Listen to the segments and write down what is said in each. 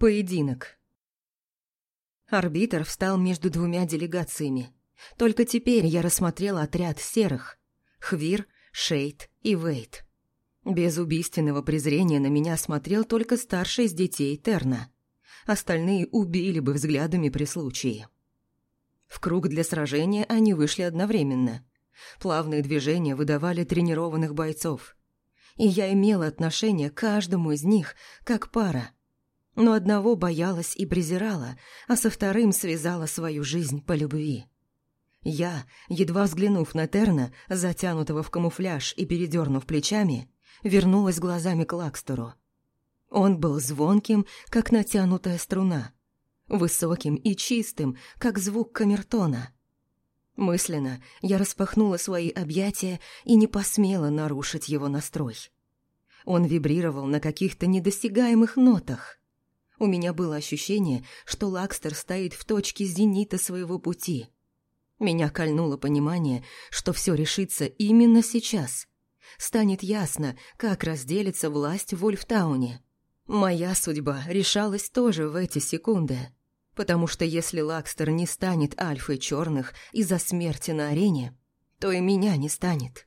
Поединок. Арбитр встал между двумя делегациями. Только теперь я рассмотрела отряд серых. Хвир, Шейд и Вейт. Без убийственного презрения на меня смотрел только старший из детей Терна. Остальные убили бы взглядами при случае. В круг для сражения они вышли одновременно. Плавные движения выдавали тренированных бойцов. И я имела отношение к каждому из них, как пара – но одного боялась и презирала, а со вторым связала свою жизнь по любви. Я, едва взглянув на Терна, затянутого в камуфляж и передернув плечами, вернулась глазами к Лакстеру. Он был звонким, как натянутая струна, высоким и чистым, как звук камертона. Мысленно я распахнула свои объятия и не посмела нарушить его настрой. Он вибрировал на каких-то недосягаемых нотах. У меня было ощущение, что Лакстер стоит в точке зенита своего пути. Меня кольнуло понимание, что все решится именно сейчас. Станет ясно, как разделится власть в Вольфтауне. Моя судьба решалась тоже в эти секунды. Потому что если Лакстер не станет альфой черных из-за смерти на арене, то и меня не станет.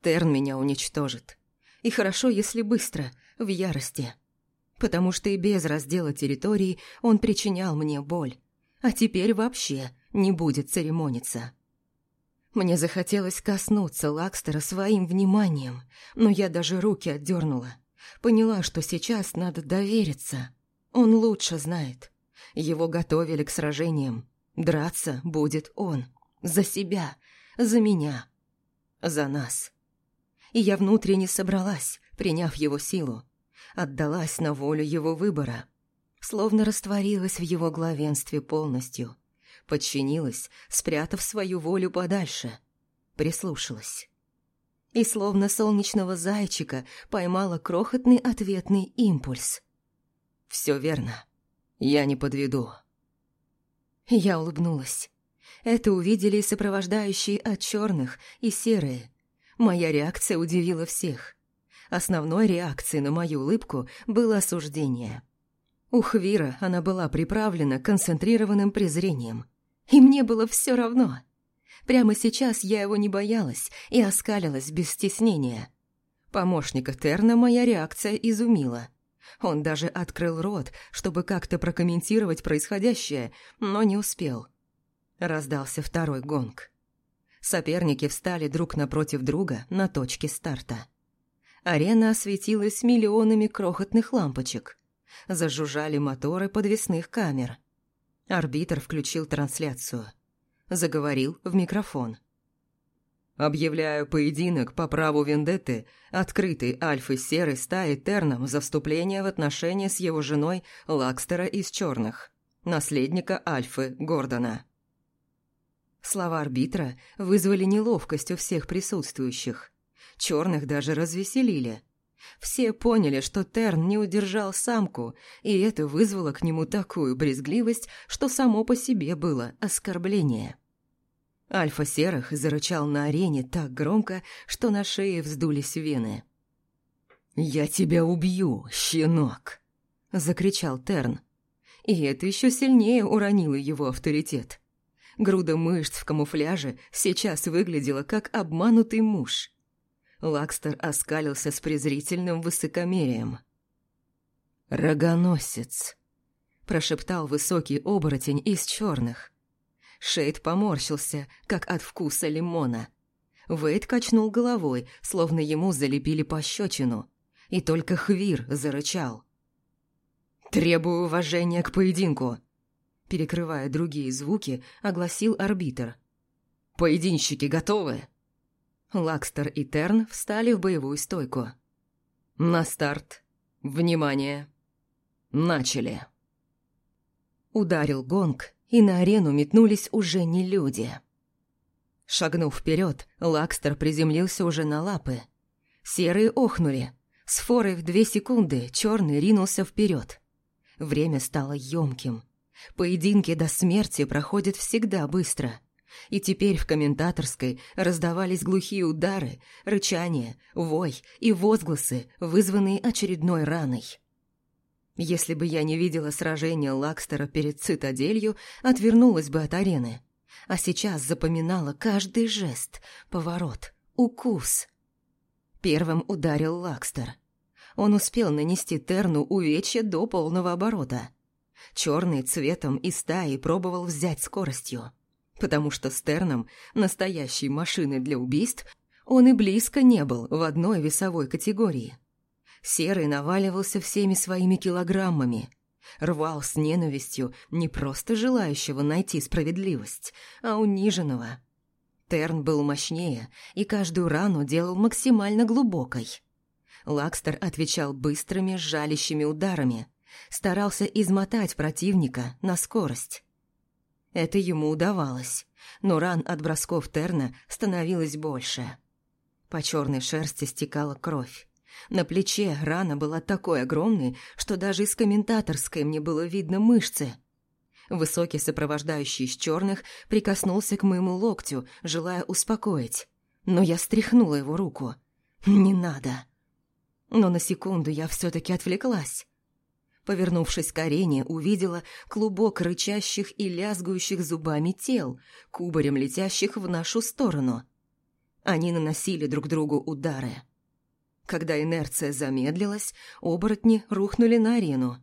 Терн меня уничтожит. И хорошо, если быстро, в ярости потому что и без раздела территории он причинял мне боль, а теперь вообще не будет церемониться. Мне захотелось коснуться Лакстера своим вниманием, но я даже руки отдернула. Поняла, что сейчас надо довериться. Он лучше знает. Его готовили к сражениям. Драться будет он. За себя, за меня, за нас. И я внутренне собралась, приняв его силу отдалась на волю его выбора, словно растворилась в его главенстве полностью, подчинилась, спрятав свою волю подальше, прислушалась. И словно солнечного зайчика поймала крохотный ответный импульс. «Все верно. Я не подведу». Я улыбнулась. Это увидели сопровождающие от черных и серые. Моя реакция удивила всех. Основной реакцией на мою улыбку было осуждение. У Хвира она была приправлена концентрированным презрением. И мне было все равно. Прямо сейчас я его не боялась и оскалилась без стеснения. Помощника Терна моя реакция изумила. Он даже открыл рот, чтобы как-то прокомментировать происходящее, но не успел. Раздался второй гонг. Соперники встали друг напротив друга на точке старта. Арена осветилась миллионами крохотных лампочек. Зажужжали моторы подвесных камер. Арбитр включил трансляцию. Заговорил в микрофон. «Объявляю поединок по праву Вендетты, открытый Альфы Серой стаи Терном за вступление в отношения с его женой Лакстера из Черных, наследника Альфы Гордона». Слова арбитра вызвали неловкость у всех присутствующих. Черных даже развеселили. Все поняли, что Терн не удержал самку, и это вызвало к нему такую брезгливость, что само по себе было оскорбление. Альфа-серых зарычал на арене так громко, что на шее вздулись вены. «Я тебя убью, щенок!» – закричал Терн. И это еще сильнее уронило его авторитет. Груда мышц в камуфляже сейчас выглядела как обманутый муж. Лакстер оскалился с презрительным высокомерием. «Рогоносец», – прошептал высокий оборотень из черных. Шейд поморщился, как от вкуса лимона. Вейд качнул головой, словно ему залепили пощечину, и только Хвир зарычал. «Требую уважения к поединку!» Перекрывая другие звуки, огласил арбитр. «Поединщики готовы?» Лакстер и Терн встали в боевую стойку. На старт. Внимание. Начали. Ударил гонг, и на арену метнулись уже не люди. Шагнув вперед, Лакстер приземлился уже на лапы. Серые охнули. С форой в две секунды черный ринулся вперед. Время стало емким. Поединки до смерти проходят всегда быстро – и теперь в комментаторской раздавались глухие удары, рычания, вой и возгласы, вызванные очередной раной. Если бы я не видела сражения Лакстера перед цитаделью, отвернулась бы от арены. А сейчас запоминала каждый жест, поворот, укус. Первым ударил Лакстер. Он успел нанести Терну увечья до полного оборота. Черный цветом и стаи пробовал взять скоростью. Потому что с Терном, настоящей машиной для убийств, он и близко не был в одной весовой категории. Серый наваливался всеми своими килограммами. Рвал с ненавистью не просто желающего найти справедливость, а униженного. Терн был мощнее и каждую рану делал максимально глубокой. Лакстер отвечал быстрыми, жалящими ударами, старался измотать противника на скорость. Это ему удавалось, но ран от бросков Терна становилось больше. По черной шерсти стекала кровь. На плече рана была такой огромной, что даже из комментаторской мне было видно мышцы. Высокий сопровождающий из черных прикоснулся к моему локтю, желая успокоить. Но я стряхнула его руку. «Не надо». Но на секунду я все-таки отвлеклась. Повернувшись к арене, увидела клубок рычащих и лязгающих зубами тел, кубарем летящих в нашу сторону. Они наносили друг другу удары. Когда инерция замедлилась, оборотни рухнули на арену.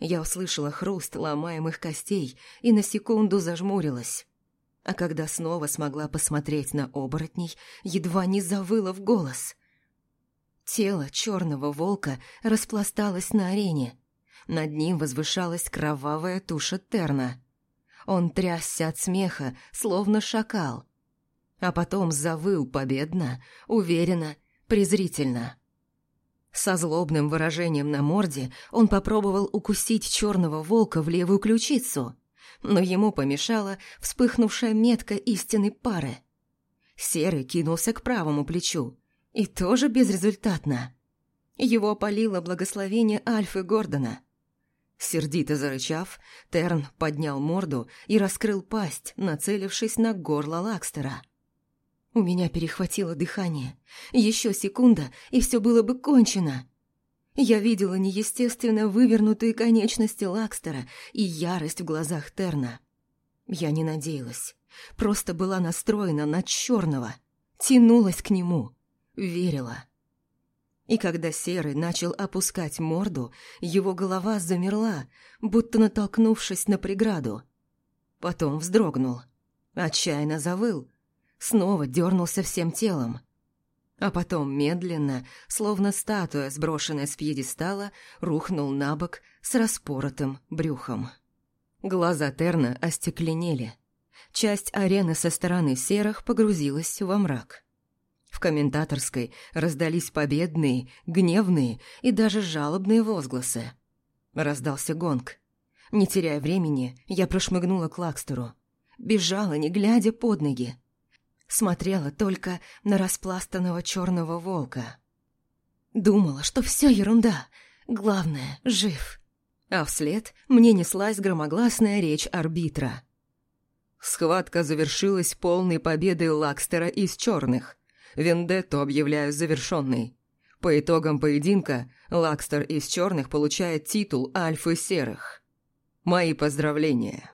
Я услышала хруст ломаемых костей и на секунду зажмурилась. А когда снова смогла посмотреть на оборотней, едва не завыла в голос. Тело черного волка распласталось на арене. Над ним возвышалась кровавая туша Терна. Он трясся от смеха, словно шакал. А потом завыл победно, уверенно презрительно. Со злобным выражением на морде он попробовал укусить черного волка в левую ключицу, но ему помешала вспыхнувшая метка истинной пары. Серый кинулся к правому плечу, и тоже безрезультатно. Его опалило благословение Альфы Гордона. Сердито зарычав, Терн поднял морду и раскрыл пасть, нацелившись на горло Лакстера. У меня перехватило дыхание. Еще секунда, и все было бы кончено. Я видела неестественно вывернутые конечности Лакстера и ярость в глазах Терна. Я не надеялась, просто была настроена на черного, тянулась к нему, верила. И когда Серый начал опускать морду, его голова замерла, будто натолкнувшись на преграду. Потом вздрогнул, отчаянно завыл, снова дернулся всем телом. А потом медленно, словно статуя, сброшенная с пьедестала, рухнул на бок с распоротым брюхом. Глаза Терна остекленели. Часть арены со стороны серых погрузилась во мрак. В комментаторской раздались победные, гневные и даже жалобные возгласы. Раздался гонг. Не теряя времени, я прошмыгнула к Лакстеру. Бежала, не глядя под ноги смотрела только на распластанного черного волка. Думала, что все ерунда, главное – жив. А вслед мне неслась громогласная речь арбитра. Схватка завершилась полной победой Лакстера из черных. Вендетту объявляю завершенной. По итогам поединка Лакстер из черных получает титул Альфы Серых. Мои поздравления.